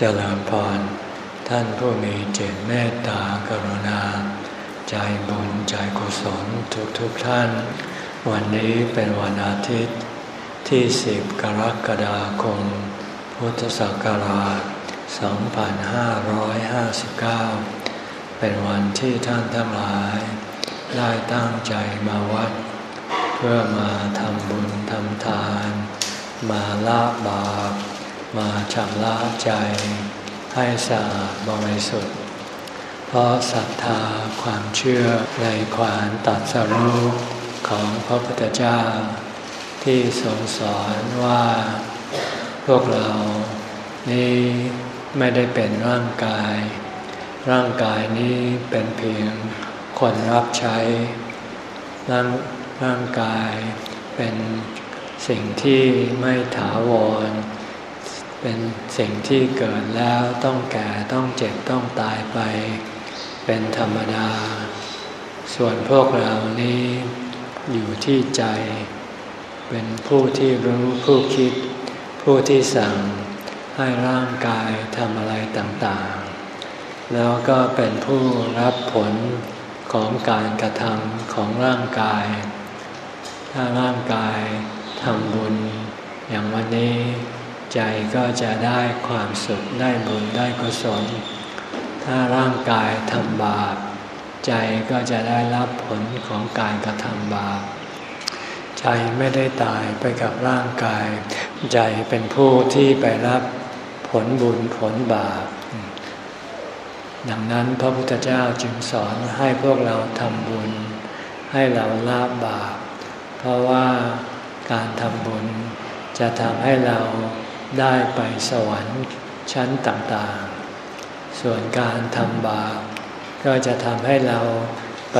เจริญพร ท่านผู้มีเจตเมตตากรุณา ใจบุญใจกุศลทุกทุกท่าน วันนี้เป็นวันอาทิตย์ที่สิบกรกฎาคม พุทธศักราช 2559 เป็นวันที่ท่านทั้งหลาย ได้ตั้งใจมาวัด เพื่อมาทำบุญทำทาน มาละบาป มาชำระใจให้สะอาดบริสุทธิ์ เพราะศรัทธาความเชื่อในความตัดสรุปของพระพุทธเจ้า ที่ทรงสอนว่าพวกเรานี้ไม่ได้เป็นร่างกาย ร่างกายนี้เป็นเพียงคนรับใช้ ร่างร่างกายเป็นสิ่งที่ไม่ถาวร เป็นสิ่งที่เกิดแล้วต้องแก่ต้องเจ็บต้องตายไป เป็นธรรมดา ส่วนพวกเรานี้อยู่ที่ใจ เป็นผู้ที่รู้ผู้คิด ผู้ที่สั่งให้ร่างกายทำอะไรต่างๆ แล้วก็เป็นผู้รับผลของการกระทำของร่างกาย ถ้าร่างกายทำบุญอย่างวันนี้ ใจก็จะได้ความสุขได้บุญได้กุศล ถ้าร่างกายทำบาป ใจก็จะได้รับผลของการกระทำบาป ใจไม่ได้ตายไปกับร่างกาย ใจเป็นผู้ที่ไปรับผลบุญผลบาป ดังนั้นพระพุทธเจ้าจึงสอนให้พวกเราทำบุญ ให้เราละบาป เพราะว่าการทำบุญจะทำให้เรา ได้ไปสวรรค์ชั้นต่างๆ ส่วนการทำบาปก็จะทำให้เราไป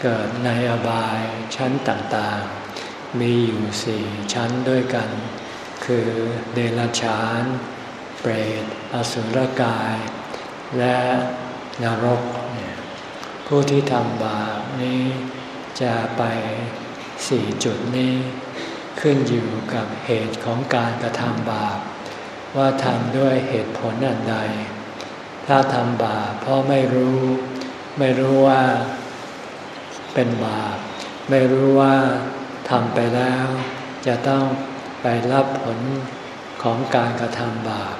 เกิดในอบายชั้นต่างๆ มีอยู่สี่ชั้นด้วยกัน คือเดรัจฉาน เปรต อสุรกาย และนรก ผู้ที่ทำบาปนี้จะไปสี่จุดนี้ ขึ้นอยู่กับเหตุของการกระทำบาป ว่าทำด้วยเหตุผลอันใด ถ้าทำบาปเพราะไม่รู้ ไม่รู้ว่าเป็นบาป ไม่รู้ว่าทำไปแล้ว จะต้องไปรับผลของการกระทำบาป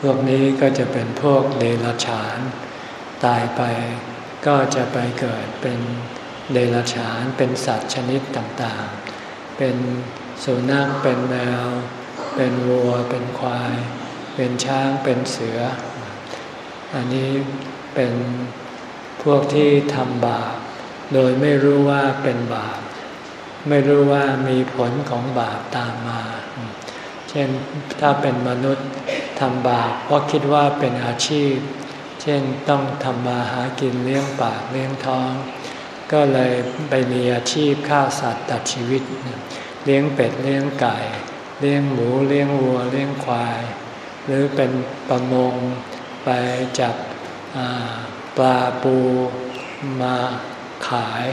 พวกนี้ก็จะเป็นพวกเดรัจฉาน ตายไปก็จะไปเกิดเป็นเดรัจฉานเป็นสัตว์ชนิดต่างๆ เป็นสุนัขเป็นแมว เป็นวัว เป็นควาย เป็นช้างเป็นเสือ อันนี้เป็นพวกที่ทำบาปโดยไม่รู้ว่าเป็นบาปไม่รู้ว่ามีผลของบาปตามมา เช่นถ้าเป็นมนุษย์ทำบาปเพราะคิดว่าเป็นอาชีพ เช่นต้องทำมาหากินเลี้ยงปากเลี้ยงท้อง ก็เลยไปมีอาชีพฆ่าสัตว์ตัดชีวิต เลี้ยงเป็ดเลี้ยงไก่ เลี้ยงหมูเลี้ยงวัวเลี้ยงควาย หรือเป็นประมงไปจับปลาปูมาขาย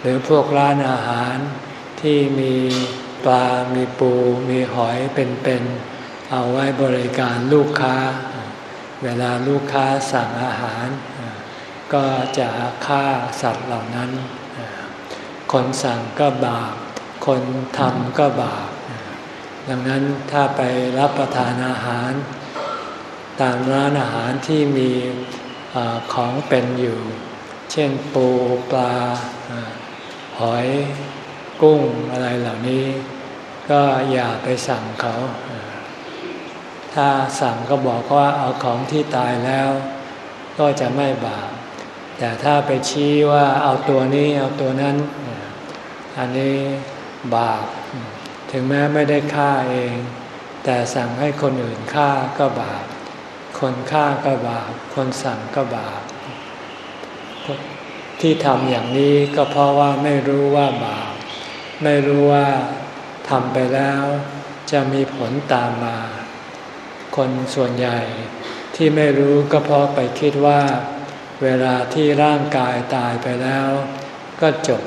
หรือพวกร้านอาหารที่มีปลา มีปู มีหอยเป็นๆ เอาไว้บริการลูกค้า เวลาลูกค้าสั่งอาหาร ก็จะฆ่าสัตว์เหล่านั้น คนสั่งก็บาป คนทำก็บาป ดังนั้นถ้าไปรับประทานอาหาร ตามร้านอาหารที่มีอของเป็นอยู่ เช่นปูปลา หอยกุ้งอะไรเหล่านี้ ก็อย่าไปสั่งเขา ถ้าสั่งก็บอกว่าเอาของที่ตายแล้วก็จะไม่บาป แต่ถ้าไปชี้ว่าเอาตัวนี้เอาตัวนั้น อันนี้บาป ถึงแม้ไม่ได้ฆ่าเอง แต่สั่งให้คนอื่นฆ่าก็บาป คนฆ่าก็บาป คนสั่งก็บาป ที่ทำอย่างนี้ก็เพราะว่าไม่รู้ว่าบาป ไม่รู้ว่าทำไปแล้วจะมีผลตามมา คนส่วนใหญ่ที่ไม่รู้ก็เพราะไปคิดว่า เวลาที่ร่างกายตายไปแล้ว ก็จบ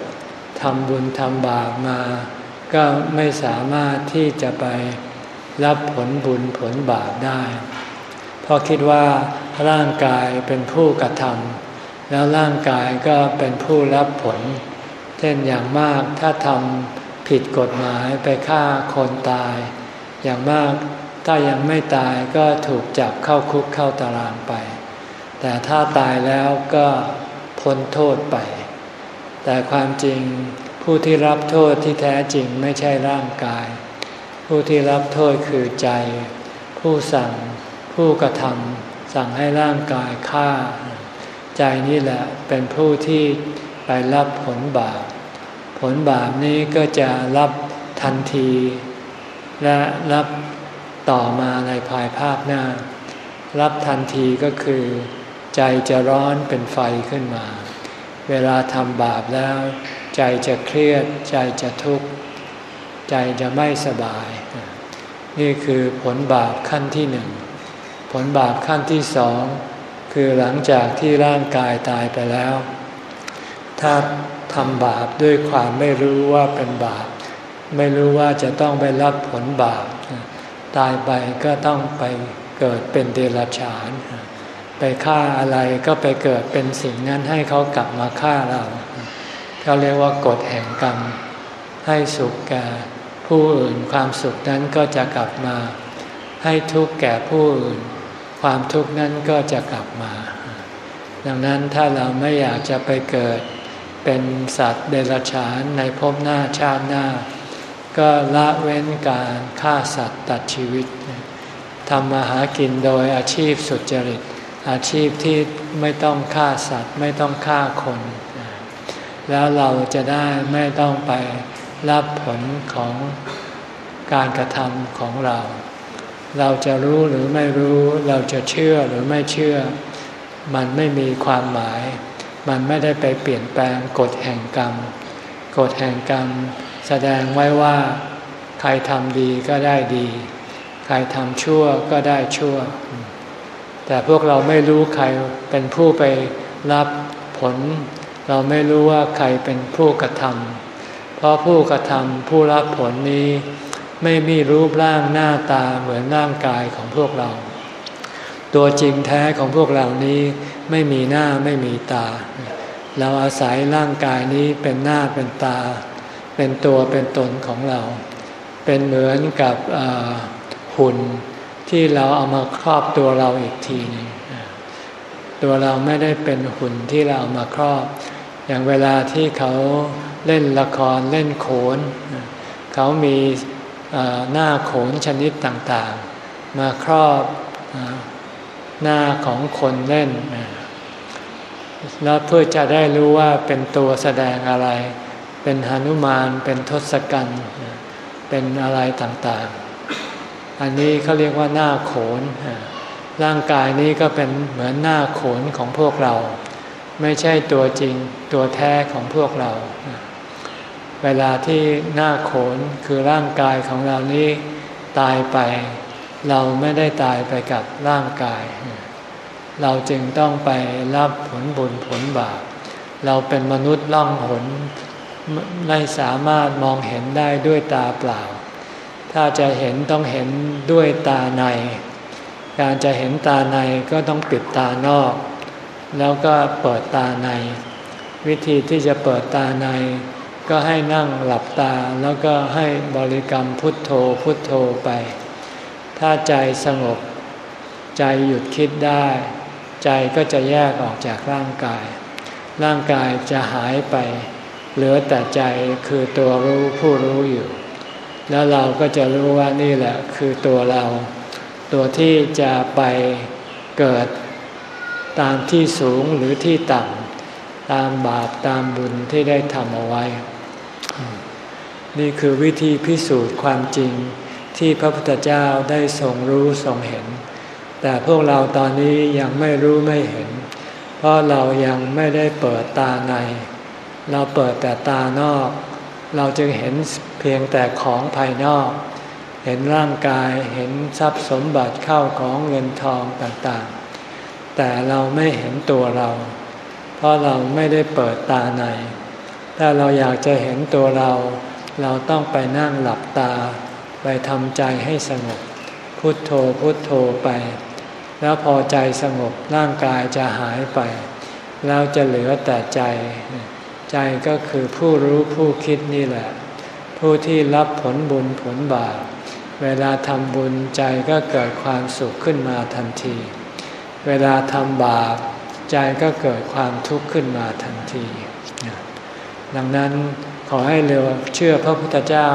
ทำบุญทำบาปมา ก็ไม่สามารถที่จะไปรับผลบุญผลบาปได้เพราะคิดว่าร่างกายเป็นผู้กระทำแล้วร่างกายก็เป็นผู้รับผล เช่นอย่างมากถ้าทำผิดกฎหมายไปฆ่าคนตาย อย่างมากถ้ายังไม่ตายก็ถูกจับเข้าคุกเข้าตารางไป แต่ถ้าตายแล้วก็พ้นโทษไป แต่ความจริงผู้ที่รับโทษที่แท้จริงไม่ใช่ร่างกาย ผู้ที่รับโทษคือใจ ผู้สั่งผู้กระทำสั่งให้ร่างกายฆ่า ใจนี่แหละเป็นผู้ที่ไปรับผลบาปผลบาปนี้ก็จะรับทันที และรับต่อมาในภายภาคหน้า รับทันทีก็คือ ใจจะร้อนเป็นไฟขึ้นมา เวลาทำบาปแล้ว ใจจะเครียด ใจจะทุกข์ ใจจะไม่สบาย นี่คือผลบาปขั้นที่หนึ่ง ผลบาปขั้นที่สอง คือหลังจากที่ร่างกายตายไปแล้ว ถ้าทำบาปด้วยความไม่รู้ว่าเป็นบาป ไม่รู้ว่าจะต้องไปรับผลบาป ตายไปก็ต้องไปเกิดเป็นเดรัจฉาน ไปฆ่าอะไรก็ไปเกิดเป็นสิ่งนั้นให้เขากลับมาฆ่าเราเขาเรียกว่ากฎแห่งกรรม ให้สุขแก่ผู้อื่นความสุขนั้นก็จะกลับมา ให้ทุกข์แก่ผู้อื่น ความทุกข์นั้นก็จะกลับมา ดังนั้นถ้าเราไม่อยากจะไปเกิดเป็นสัตว์เดรัจฉานในภพหน้าชาติหน้า ก็ละเว้นการฆ่าสัตว์ตัดชีวิตทำมาหากินโดยอาชีพสุจริต อาชีพที่ไม่ต้องฆ่าสัตว์ ไม่ต้องฆ่าคน แล้วเราจะได้ไม่ต้องไปรับผลของการกระทำของเรา เราจะรู้หรือไม่รู้เราจะเชื่อหรือไม่เชื่อ มันไม่มีความหมาย มันไม่ได้ไปเปลี่ยนแปลงกฎแห่งกรรม กฎแห่งกรรม แสดงไว้ว่า ใครทำดีก็ได้ดี ใครทำชั่วก็ได้ชั่ว แต่พวกเราไม่รู้ใครเป็นผู้ไปรับผล เราไม่รู้ว่าใครเป็นผู้กระทำเพราะผู้กระทำผู้รับผลนี้ไม่มีรูปร่างหน้าตาเหมือนร่างกายของพวกเรา ตัวจริงแท้ของพวกเรานี้ไม่มีหน้าไม่มีตา เราอาศัยร่างกายนี้เป็นหน้าเป็นตา เป็นตัวเป็นตนของเรา เป็นเหมือนกับหุ่น ที่เราเอามาครอบตัวเราอีกทีนึงตัวเราไม่ได้เป็นหุ่นที่เราเอามาครอบ อย่างเวลาที่เขาเล่นละครเล่นโขน เขามีหน้าโขนชนิดต่างๆ มาครอบหน้าของคนเล่น แล้วเพื่อจะได้รู้ว่าเป็นตัวแสดงอะไร เป็นหนุมาน เป็นทศกัณฐ์ เป็นอะไรต่างๆ อันนี้เขาเรียกว่าหน้าโขน ร่างกายนี้ก็เป็นเหมือนหน้าโขนของพวกเรา ไม่ใช่ตัวจริงตัวแท้ของพวกเรา เวลาที่หน้าโขนคือร่างกายของเรานี้ตายไป เราไม่ได้ตายไปกับร่างกาย เราจึงต้องไปรับผลบุญผลบาปเราเป็นมนุษย์ล่องหนไม่สามารถมองเห็นได้ด้วยตาเปล่า ถ้าจะเห็นต้องเห็นด้วยตาใน การจะเห็นตาในก็ต้องปิดตานอก แล้วก็เปิดตาใน วิธีที่จะเปิดตาใน ก็ให้นั่งหลับตาแล้วก็ให้บริกรรมพุทโธพุทโธไป ถ้าใจสงบ ใจหยุดคิดได้ ใจก็จะแยกออกจากร่างกาย ร่างกายจะหายไป เหลือแต่ใจคือตัวรู้ผู้รู้อยู่ แล้วเราก็จะรู้ว่านี่แหละคือตัวเรา ตัวที่จะไปเกิดตามที่สูงหรือที่ต่ำตามบาปตามบุญที่ได้ทำเอาไว้ นี่คือวิธีพิสูจน์ความจริงที่พระพุทธเจ้าได้ทรงรู้ทรงเห็น แต่พวกเราตอนนี้ยังไม่รู้ไม่เห็น เพราะเรายังไม่ได้เปิดตาใน เราเปิดแต่ตานอก เราจึงเห็นเพียงแต่ของภายนอก เห็นร่างกายเห็นทรัพย์สมบัติเข้าของเงินทองต่างๆ แต่เราไม่เห็นตัวเรา เพราะเราไม่ได้เปิดตาใน ถ้าเราอยากจะเห็นตัวเรา เราต้องไปนั่งหลับตา ไปทำใจให้สงบ พุทโธพุทโธไป แล้วพอใจสงบร่างกายจะหายไป แล้วจะเหลือแต่ใจ ใจก็คือผู้รู้ผู้คิดนี่แหละ ผู้ที่รับผลบุญผลบาปเวลาทำบุญใจก็เกิดความสุขขึ้นมาทันที เวลาทำบาปใจก็เกิดความทุกข์ขึ้นมาทันที ดังนั้นขอให้เร็วเชื่อพระพุทธเจ้า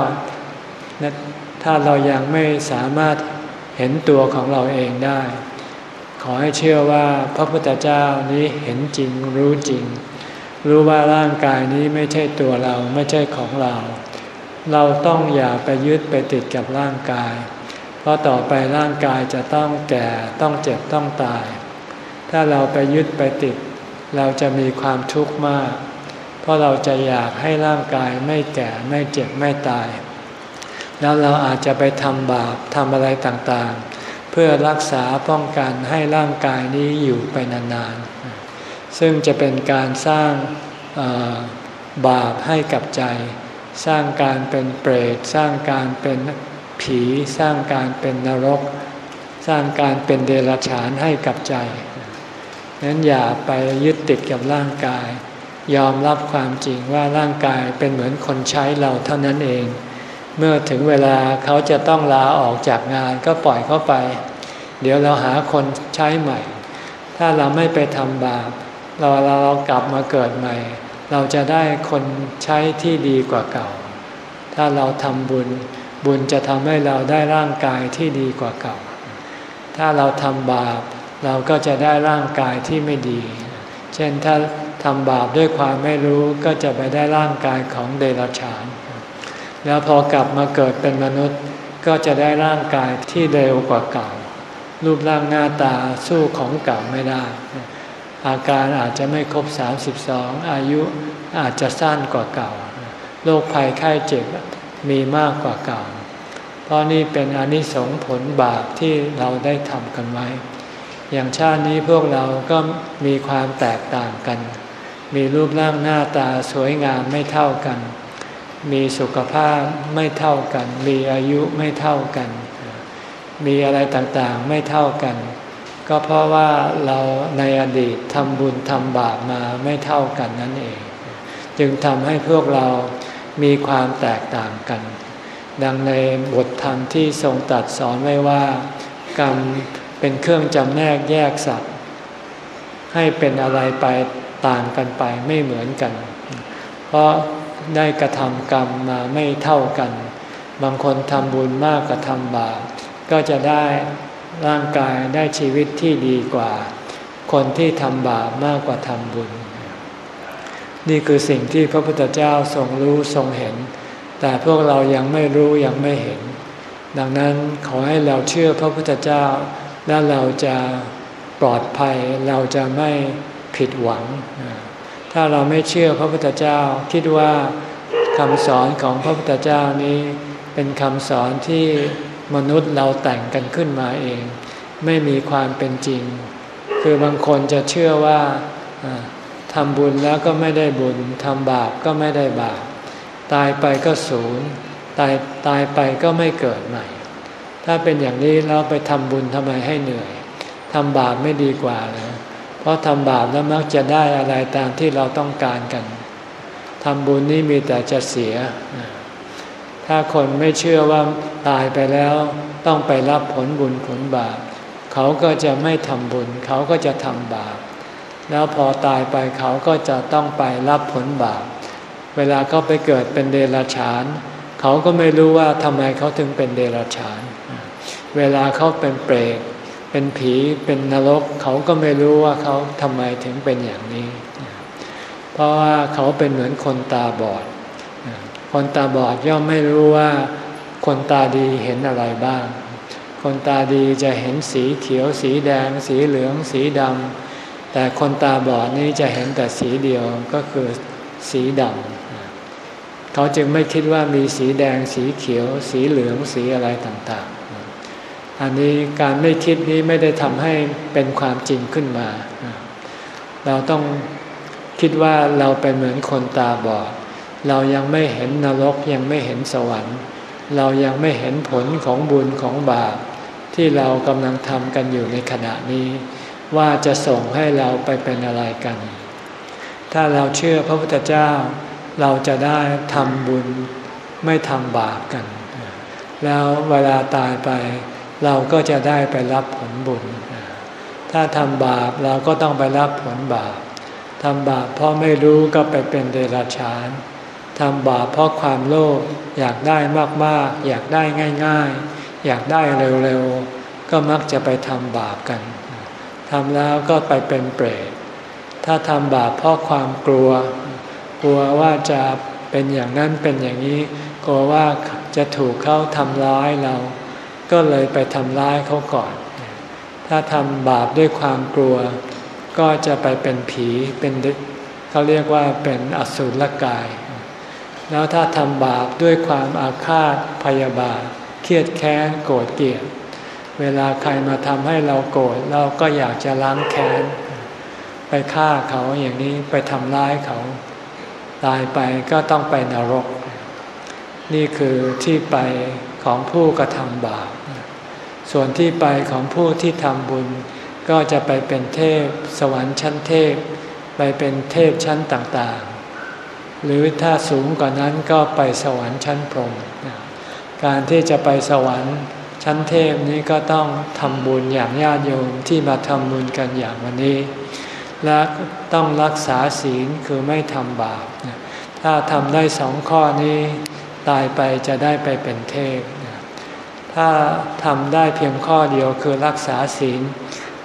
ถ้าเรายังไม่สามารถเห็นตัวของเราเองได้ ขอให้เชื่อว่าพระพุทธเจ้านี้เห็นจริงรู้จริง รู้ว่าร่างกายนี้ไม่ใช่ตัวเราไม่ใช่ของเรา เราต้องอย่าไปยึดไปติดกับร่างกาย เพราะต่อไปร่างกายจะต้องแก่ต้องเจ็บต้องตาย ถ้าเราไปยึดไปติด เราจะมีความทุกข์มาก เพราะเราจะอยากให้ร่างกายไม่แก่ไม่เจ็บไม่ตาย แล้วเราอาจจะไปทำบาปทำอะไรต่างๆ เพื่อรักษาป้องกันให้ร่างกายนี้อยู่ไปนานๆ ซึ่งจะเป็นการสร้างบาปให้กับใจ สร้างการเป็นเปรต สร้างการเป็นผี สร้างการเป็นนรก สร้างการเป็นเดรัจฉานให้กับใจนั้นอย่าไปยึดติดกับร่างกาย ยอมรับความจริงว่าร่างกายเป็นเหมือนคนใช้เราเท่านั้นเอง เมื่อถึงเวลาเขาจะต้องลาออกจากงานก็ปล่อยเขาไป เดี๋ยวเราหาคนใช้ใหม่ ถ้าเราไม่ไปทำบาป เราเราเรากลับมาเกิดใหม่ เราจะได้คนใช้ที่ดีกว่าเก่า ถ้าเราทำบุญ บุญจะทำให้เราได้ร่างกายที่ดีกว่าเก่า ถ้าเราทำบาป เราก็จะได้ร่างกายที่ไม่ดี เช่นถ้าทำบาปด้วยความไม่รู้ก็จะไปได้ร่างกายของเดรัจฉาน แล้วพอกลับมาเกิดเป็นมนุษย์ก็จะได้ร่างกายที่เร็วกว่าเก่า รูปร่างหน้าตาสู้ของเก่าไม่ได้ อาการอาจจะไม่ครบ 32 อายุอาจจะสั้นกว่าเก่า โรคภัยไข้เจ็บมีมากกว่าเก่า เพราะนี่เป็นอนิสงผลบาปที่เราได้ทำกันไว้ อย่างชาตินี้พวกเราก็มีความแตกต่างกัน มีรูปร่างหน้าตาสวยงามไม่เท่ากัน มีสุขภาพไม่เท่ากัน มีอายุไม่เท่ากัน มีอะไรต่างๆไม่เท่ากัน ก็เพราะว่าเราในอดีตทำบุญทำบาปมาไม่เท่ากันนั่นเอง จึงทำให้พวกเรามีความแตกต่างกัน ดังในบทธรรมที่ทรงตัดสอนไว้ว่า กรรมเป็นเครื่องจำแนกแยกสัตว์ ให้เป็นอะไรไปต่างกันไปไม่เหมือนกัน เพราะได้กระทำกรรมมาไม่เท่ากัน บางคนทำบุญมากกว่าทำบาปก็จะได้ ร่างกายได้ชีวิตที่ดีกว่า คนที่ทำบาปมากกว่าทำบุญ นี่คือสิ่งที่พระพุทธเจ้าทรงรู้ทรงเห็น แต่พวกเรายังไม่รู้ยังไม่เห็น ดังนั้นขอให้เราเชื่อพระพุทธเจ้า และเราจะปลอดภัยเราจะไม่ผิดหวัง ถ้าเราไม่เชื่อพระพุทธเจ้าคิดว่าคำสอนของพระพุทธเจ้านี้เป็นคำสอนที่ มนุษย์เราแต่งกันขึ้นมาเอง ไม่มีความเป็นจริง คือบางคนจะเชื่อว่าทำบุญแล้วก็ไม่ได้บุญทำบาปก็ไม่ได้บาป ตายไปก็ศูนย์ตายตายไปก็ไม่เกิดใหม่ ถ้าเป็นอย่างนี้เราไปทำบุญทำไมให้เหนื่อยทำบาปไม่ดีกว่าเลยเพราะทำบาปแล้วมักจะได้อะไรตามที่เราต้องการกันทำบุญนี่มีแต่จะเสีย ถ้าคนไม่เชื่อว่าตายไปแล้วต้องไปรับผลบุญผลบาป เขาก็จะไม่ทำบุญ เขาก็จะทำบาป แล้วพอตายไปเขาก็จะต้องไปรับผลบาป เวลาเขาไปเกิดเป็นเดรัจฉาน เขาก็ไม่รู้ว่าทำไมเขาถึงเป็นเดรัจฉาน เวลาเขาเป็นเปรตเป็นผีเป็นนรก เขาก็ไม่รู้ว่าเขาทำไมถึงเป็นอย่างนี้ เพราะว่าเขาเป็นเหมือนคนตาบอด คนตาบอดย่อมไม่รู้ว่า คนตาดีเห็นอะไรบ้าง คนตาดีจะเห็นสีเขียว สีแดง สีเหลือง สีดำ แต่คนตาบอดนี้จะเห็นแต่สีเดียวก็คือสีดำ เขาจึงไม่คิดว่ามีสีแดง สีเขียว สีเหลือง สีอะไรต่างๆ อันนี้การไม่คิดนี้ไม่ได้ทำให้เป็นความจริงขึ้นมา เราต้องคิดว่าเราเป็นเหมือนคนตาบอด เรายังไม่เห็นนรกยังไม่เห็นสวรรค์ เรายังไม่เห็นผลของบุญของบาปที่เรากำลังทำกันอยู่ในขณะนี้ ว่าจะส่งให้เราไปเป็นอะไรกัน ถ้าเราเชื่อพระพุทธเจ้า เราจะได้ทำบุญไม่ทำบาปกัน แล้วเวลาตายไป เราก็จะได้ไปรับผลบุญ ถ้าทำบาปเราก็ต้องไปรับผลบาปทำบาปเพราะไม่รู้ก็ไปเป็นเดรัจฉาน ทำบาปเพราะความโลภอยากได้มากๆ อยากได้ง่ายๆ อยากได้เร็วๆ ก็มักจะไปทำบาปกันทำแล้วก็ไปเป็นเปรตถ้าทำบาปเพราะความกลัว กลัวว่าจะเป็นอย่างนั้นเป็นอย่างนี้ กลัวว่าจะถูกเขาทำร้ายเรา ก็เลยไปทำร้ายเขาก่อน ถ้าทำบาปด้วยความกลัว ก็จะไปเป็นผีเป็นเขาเรียกว่าเป็นอสุรกาย แล้วถ้าทำบาปด้วยความอาฆาตพยาบาท เครียดแค้นโกรธเกลียด เวลาใครมาทำให้เราโกรธเราก็อยากจะล้างแค้น ไปฆ่าเขาอย่างนี้ไปทำร้ายเขา ตายไปก็ต้องไปนรก นี่คือที่ไปของผู้กระทำบาป ส่วนที่ไปของผู้ที่ทำบุญ ก็จะไปเป็นเทพ สวรรค์ชั้นเทพ ไปเป็นเทพชั้นต่าง หรือถ้าสูงกว่านั้นก็ไปสวรรค์ชั้นพรหมการที่จะไปสวรรค์ชั้นเทพนี้ก็ต้องทำบุญอย่างญาติโยมที่มาทำบุญกันอย่างวันนี้ และต้องรักษาศีลคือไม่ทำบาปถ้าทำได้สองข้อนี้ ตายไปจะได้ไปเป็นเทพ ถ้าทำได้เพียงข้อเดียวคือรักษาศีล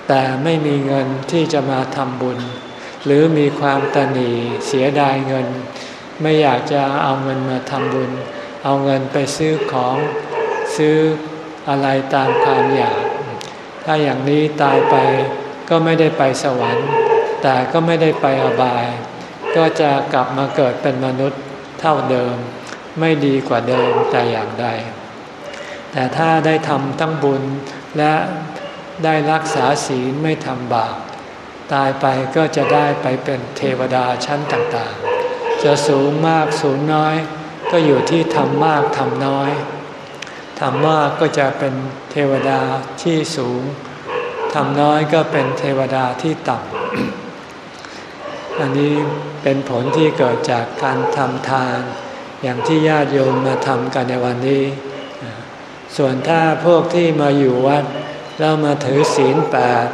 แต่ไม่มีเงินที่จะมาทำบุญ หรือมีความตนีเสียดายเงิน ไม่อยากจะเอาเงินมาทำบุญ เอาเงินไปซื้อของซื้ออะไรตามความอยาก ถ้าอย่างนี้ตายไปก็ไม่ได้ไปสวรรค์ แต่ก็ไม่ได้ไปอบาย ก็จะกลับมาเกิดเป็นมนุษย์เท่าเดิม ไม่ดีกว่าเดิมแต่อย่างใด แต่ถ้าได้ทำตั้งบุญและได้รักษาศีลไม่ทำบาปตายไปก็จะได้ไปเป็นเทวดาชั้นต่างๆ จะสูงมากสูงน้อย ก็อยู่ที่ทำมากทำน้อยทำมากก็จะเป็นเทวดาที่สูงทำน้อยก็เป็นเทวดาที่ต่ำอันนี้เป็นผลที่เกิดจากการทำทาน อย่างที่ญาติโยมมาทำกันในวันนี้ ส่วนถ้าพวกที่มาอยู่วัดแล้วมาถือศีลแปด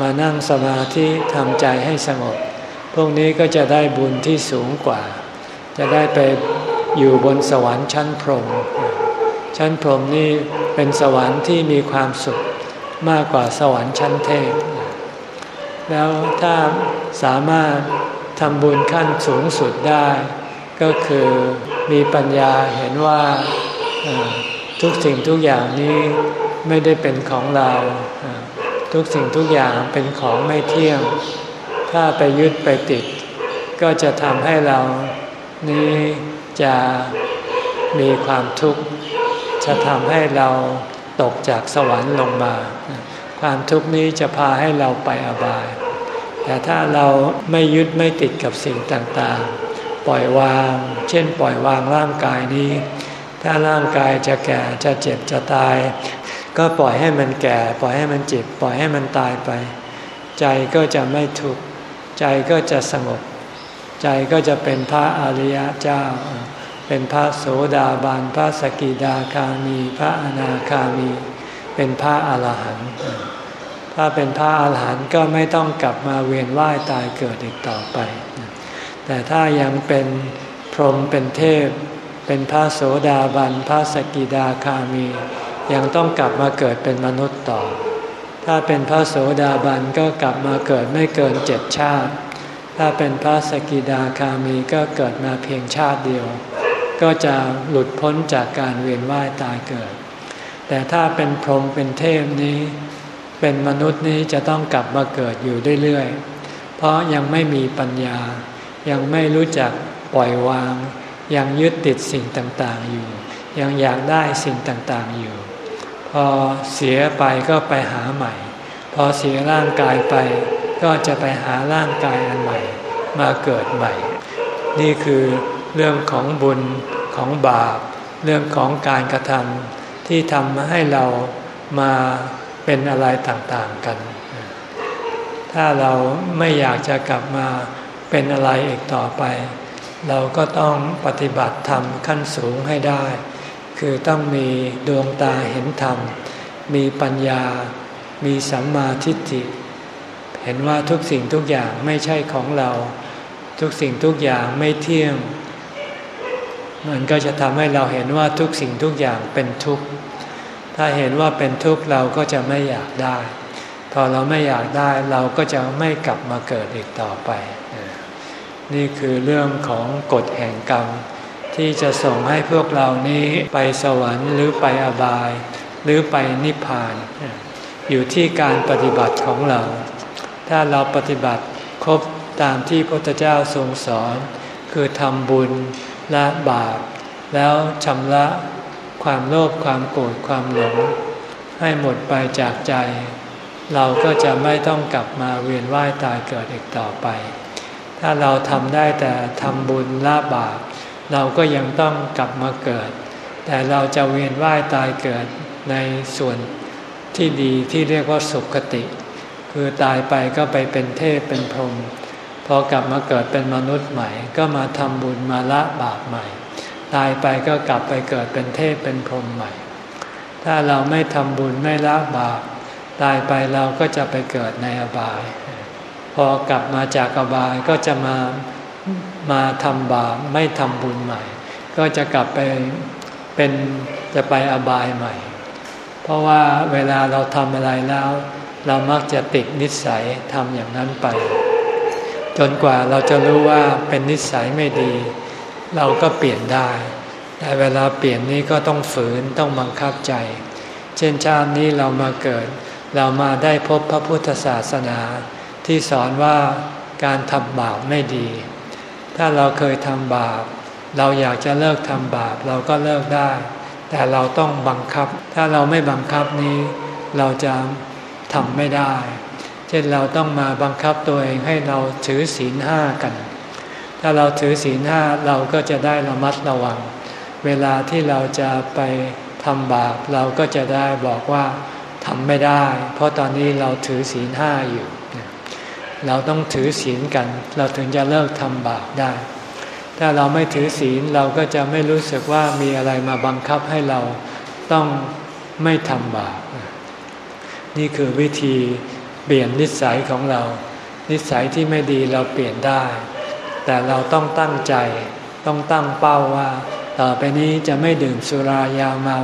มานั่งสมาธิทำใจให้สงบ พวกนี้ก็จะได้บุญที่สูงกว่า จะได้ไปอยู่บนสวรรค์ชั้นพรหมชั้นพรหมนี่เป็นสวรรค์ที่มีความสุขมากกว่าสวรรค์ชั้นเทพ แล้วถ้าสามารถทำบุญขั้นสูงสุดได้ ก็คือมีปัญญาเห็นว่าทุกสิ่งทุกอย่างนี้ไม่ได้เป็นของเรา ทุกสิ่งทุกอย่างเป็นของไม่เที่ยง ถ้าไปยึดไปติด ก็จะทำให้เรานี้จะมีความทุกข์ จะทำให้เราตกจากสวรรค์ลงมา ความทุกข์นี้จะพาให้เราไปอบาย แต่ถ้าเราไม่ยึดไม่ติดกับสิ่งต่างๆ ปล่อยวาง เช่น ปล่อยวางร่างกายนี้ ถ้าร่างกายจะแก่จะเจ็บจะตาย ก็ปล่อยให้มันแก่ ปล่อยให้มันเจ็บ ปล่อยให้มันตายไป ใจก็จะไม่ทุกข์ ใจก็จะสงบ ใจก็จะเป็นพระอริยเจ้า เป็นพระโสดาบันพระสกิดาคามี พระอนาคามี เป็นพระอรหันต์ถ้าเป็นพระอรหันต์ก็ไม่ต้องกลับมาเวียนว่ายตายเกิดอีกต่อไป แต่ถ้ายังเป็นพรหมเป็นเทพ เป็นพระโสดาบันพระสกิดาคามี ยังต้องกลับมาเกิดเป็นมนุษย์ต่อ ถ้าเป็นพระโสดาบันก็กลับมาเกิดไม่เกินเจ็ดชาติ ถ้าเป็นพระสกิดาคามีก็เกิดมาเพียงชาติเดียว ก็จะหลุดพ้นจากการเวียนว่ายตายเกิด แต่ถ้าเป็นพรหมเป็นเทพนี้ เป็นมนุษย์นี้จะต้องกลับมาเกิดอยู่เรื่อยๆ เพราะยังไม่มีปัญญา ยังไม่รู้จักปล่อยวาง ยังยึดติดสิ่งต่างๆอยู่ ยังอยากได้สิ่งต่างๆอยู่ พอเสียไปก็ไปหาใหม่ พอเสียร่างกายไป ก็จะไปหาร่างกายอันใหม่ มาเกิดใหม่ นี่คือเรื่องของบุญของบาป เรื่องของการกระทำที่ทำให้เรามาเป็นอะไรต่างๆกัน ถ้าเราไม่อยากจะกลับมาเป็นอะไรอีกต่อไป เราก็ต้องปฏิบัติธรรมขั้นสูงให้ได้ คือต้องมีดวงตาเห็นธรรม มีปัญญา มีสัมมาทิฏฐิ เห็นว่าทุกสิ่งทุกอย่างไม่ใช่ของเรา ทุกสิ่งทุกอย่างไม่เที่ยง มันก็จะทำให้เราเห็นว่าทุกสิ่งทุกอย่างเป็นทุกข์ ถ้าเห็นว่าเป็นทุกข์เราก็จะไม่อยากได้ พอเราไม่อยากได้เราก็จะไม่กลับมาเกิดอีกต่อไป นี่คือเรื่องของกฎแห่งกรรม ที่จะส่งให้พวกเรานี้ไปสวรรค์หรือไปอบาย หรือไปนิพพาน อยู่ที่การปฏิบัติของเรา ถ้าเราปฏิบัติครบตามที่พระพุทธเจ้าทรงสอน คือทำบุญละบาป แล้วชำระความโลภความโกรธความหลง ให้หมดไปจากใจ เราก็จะไม่ต้องกลับมาเวียนว่ายตายเกิดอีกต่อไป ถ้าเราทำได้แต่ทำบุญละบาป เราก็ยังต้องกลับมาเกิด แต่เราจะเวียนว่ายตายเกิดในส่วนที่ดีที่เรียกว่าสุขติ คือตายไปก็ไปเป็นเทพเป็นพรหมพอกลับมาเกิดเป็นมนุษย์ใหม่ ก็มาทำบุญมาละบาปใหม่ ตายไปก็กลับไปเกิดเป็นเทพเป็นพรหมใหม่ ถ้าเราไม่ทำบุญไม่ละบาปตายไปเราก็จะไปเกิดในอบาย พอกลับมาจากอบายก็จะมา มาทำบาปไม่ทำบุญใหม่ ก็จะกลับไปเป็นจะไปอบายใหม่ เพราะว่าเวลาเราทำอะไรแล้ว เรามักจะติดนิสัยทำอย่างนั้นไป จนกว่าเราจะรู้ว่าเป็นนิสัยไม่ดี เราก็เปลี่ยนได้ แต่เวลาเปลี่ยนนี้ก็ต้องฝืนต้องบังคับใจ เช่นชาตินี้เรามาเกิด เรามาได้พบพระพุทธศาสนา ที่สอนว่าการทำบาปไม่ดี ถ้าเราเคยทำบาป เราอยากจะเลิกทำบาปเราก็เลิกได้ แต่เราต้องบังคับ ถ้าเราไม่บังคับนี้ เราจะทำไม่ได้ เช่นเราต้องมาบังคับตัวเองให้เราถือศีลห้ากัน ถ้าเราถือศีลห้าเราก็จะได้ระมัดระวัง เวลาที่เราจะไปทำบาปเราก็จะได้บอกว่าทำไม่ได้ เพราะตอนนี้เราถือศีลห้าอยู่ เราต้องถือศีลกัน เราถึงจะเลิกทำบาปได้ ถ้าเราไม่ถือศีลเราก็จะไม่รู้สึกว่ามีอะไรมาบังคับให้เราต้องไม่ทำบาป นี่คือวิธีเปลี่ยนนิสัยของเรา นิสัยที่ไม่ดีเราเปลี่ยนได้ แต่เราต้องตั้งใจ ต้องตั้งเป้าว่า ต่อไปนี้จะไม่ดื่มสุรายาเมา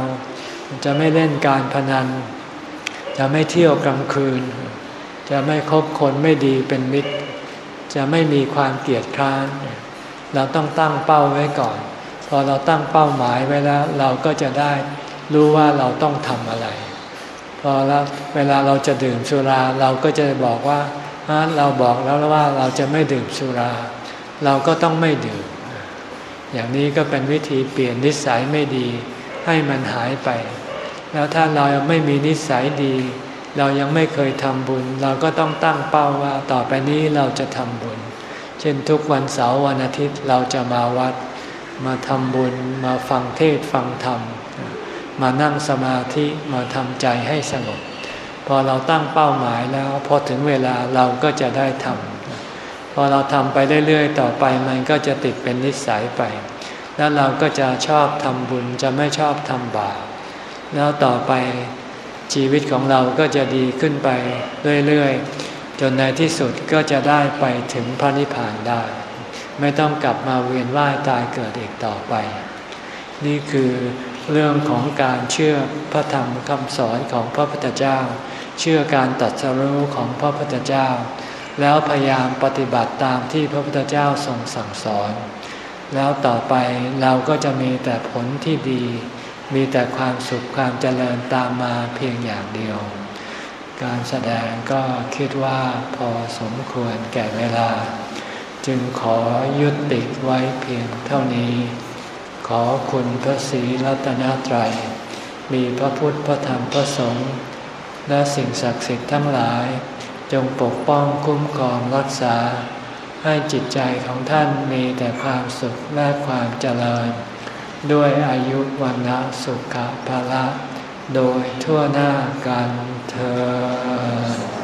จะไม่เล่นการพนัน จะไม่เที่ยวกลางคืน จะไม่คบคนไม่ดีเป็นมิตร จะไม่มีความเกลียดคร้าน เราต้องตั้งเป้าไว้ก่อน พอเราตั้งเป้าหมายไว้แล้ว เราก็จะได้รู้ว่าเราต้องทำอะไร พอแล้วเวลาเราจะดื่มสุรา เราก็จะบอกว่าเราบอกแล้วว่าเราจะไม่ดื่มสุรา เราก็ต้องไม่ดื่ม อย่างนี้ก็เป็นวิธีเปลี่ยนนิสัยไม่ดีให้มันหายไป แล้วถ้าเราไม่มีนิสัยดี เรายังไม่เคยทำบุญ เราก็ต้องตั้งเป้าว่าต่อไปนี้เราจะทำบุญ เช่นทุกวันเสาร์วันอาทิตย์เราจะมาวัด มาทำบุญ มาฟังเทศฟังธรรม มานั่งสมาธิมาทำใจให้สงบพอเราตั้งเป้าหมายแล้ว พอถึงเวลาเราก็จะได้ทำพอเราทำไปเรื่อยๆ ต่อไปมันก็จะติดเป็นนิสัยไป แล้วเราก็จะชอบทำบุญจะไม่ชอบทำบาปแล้วต่อไป ชีวิตของเราก็จะดีขึ้นไปเรื่อยๆ จนในที่สุดก็จะได้ไปถึงพระนิพพานได้ ไม่ต้องกลับมาเวียนว่ายตายเกิดอีกต่อไป นี่คือเรื่องของการเชื่อพระธรรมคำสอนของพระพุทธเจ้า เชื่อการตัดสรู้ของพระพุทธเจ้า แล้วพยายามปฏิบัติตามที่พระพุทธเจ้าทรงสั่งสอน แล้วต่อไปเราก็จะมีแต่ผลที่ดี มีแต่ความสุขความเจริญตามมาเพียงอย่างเดียว การแสดงก็คิดว่าพอสมควรแก่เวลา จึงขอยุติไว้เพียงเท่านี้ ขอคุณพระศรีรัตนตรัย มีพระพุทธพระธรรมพระสงฆ์และสิ่งศักดิ์สิทธิ์ทั้งหลาย จงปกป้องคุ้มครองรักษา ให้จิตใจของท่านมีแต่ความสุขและความเจริญ ด้วยอายุวันสุขภาละ โดยทั่วหน้ากันเธอ